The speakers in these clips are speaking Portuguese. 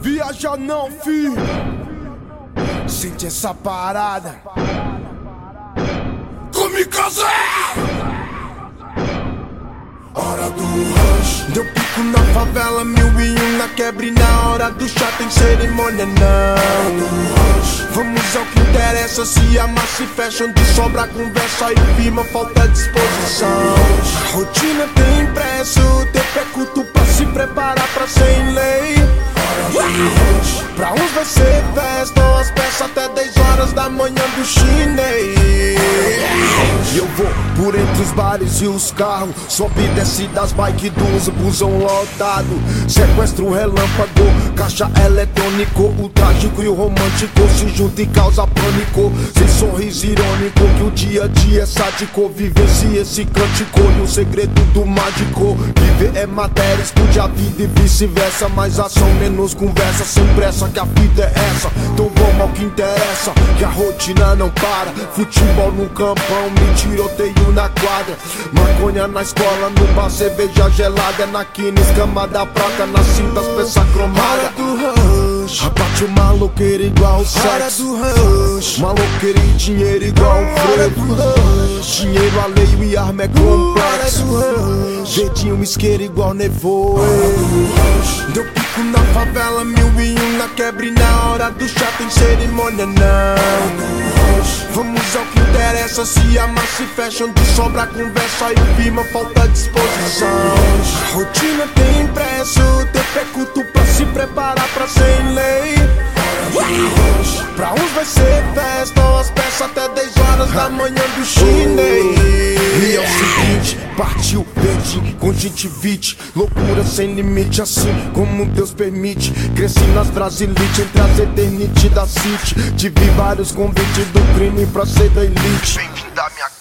Viaja não, fi. Sente essa parada. Kamikaze! Hora do rush. Deu pico na favela, mil e um na quebra e na hora do chá tem cerimônia, não. Vamos ao que interessa, se amar se fecha, onde sobra conversa e firma, falta disposição. A rotina tem impresso, Pra uns vai ser festa, as peças até 10 horas da manhã do chinês. E eu vou por entre os bares e os carros. Sobe e desce das bike dos busão lotado. Sequestro relâmpago, caixa eletrônico. O trágico e o romântico se juntam e causa pânico. Sem sorriso irônico, que o dia a dia é sádico. Vivencie esse cântico e o segredo do mágico. Viver é matéria, estude a vida e vice-versa. Mais ação, menos conversa, sem pressa. Que a vida é essa. Então vamos ao que interessa. Que a rotina não para. Futebol no campão, me tiroteio na quadra. Maconha na escola, no bar, cerveja gelada. Na quina, escama da prata, na cinta, as peças cromadas. Abate o maloqueiro igual o sexo. Maloqueiro e dinheiro igual o frevo. Dinheiro alheio e arma é complexo. Jeitinho isqueiro igual nevoeiro. Deu pico na favela, mil e um na quebra e na hora do chá tem cerimônia, não. Vamos ao que interessa, se amar se fecha, onde sobra conversa e firma, falta disposição. A rotina tem impresso, tempo é curto pra se preparar pra ser em lei. Pra uns vai ser festa, as peças até 10 horas da manhã do chinês. E é o seguinte, partiu, perdi, conjuntivite Loucura sem limite, assim como Deus permite Cresci nas Brasilites, entre as eternity da City Tive vários convites do crime pra ser da elite Bem-vindo à minha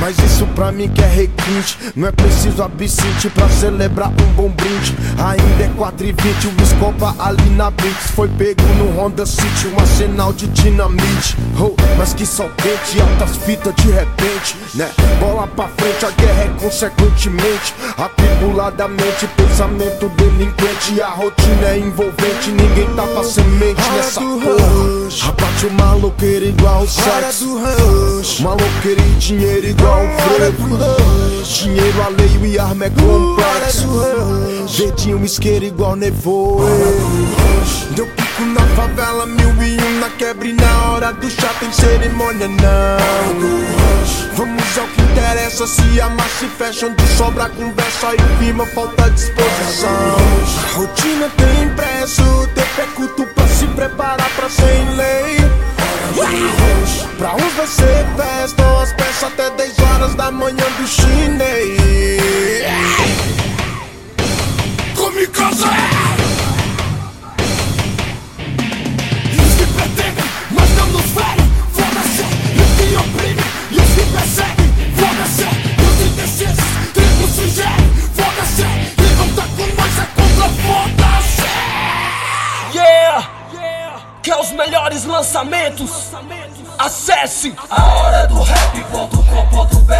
Mas isso pra mim que é requinte. Não é preciso absinte pra celebrar um bom brinde. Ainda é 4 e 20, o escopa ali na Blitz Foi pego no Honda City, um arsenal de dinamite. Oh, Mas que soltente, altas fitas de repente, né? Bola pra frente, a guerra é consequentemente. Atribuladamente, pensamento delinquente. A rotina é envolvente, ninguém tapa semente nessa porra. Abate o maloqueiro igual o sexo. Maloqueiro e dinheiro igual o frevo Dinheiro alheio e arma é complexo Dedinho isqueiro igual nevoeiro Deu pico na favela, mil e um na quebra e na hora do chá tem cerimônia, não. Vamos ao que interessa, se amar se fecha, onde sobra conversa e firma, falta disposição. A rotina tem impresso, tempo é curto pra se preparar pra ser em lei. Pra uns vai ser festa, as peças até 10 horas da manhã do chinês. Quer os melhores lançamentos? Acesse A hora do rap.com.br